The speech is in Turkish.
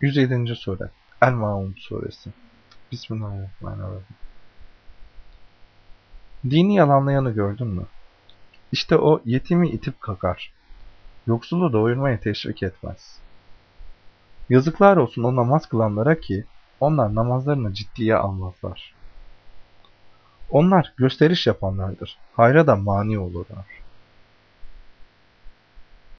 107. Sure El-Maun Suresi Bismillahirrahmanirrahim Dini yalanlayanı gördün mü? İşte o yetimi itip kakar. Yoksulu doyurmaya teşvik etmez. Yazıklar olsun o namaz kılanlara ki onlar namazlarını ciddiye almazlar. Onlar gösteriş yapanlardır. Hayra da mani olurlar.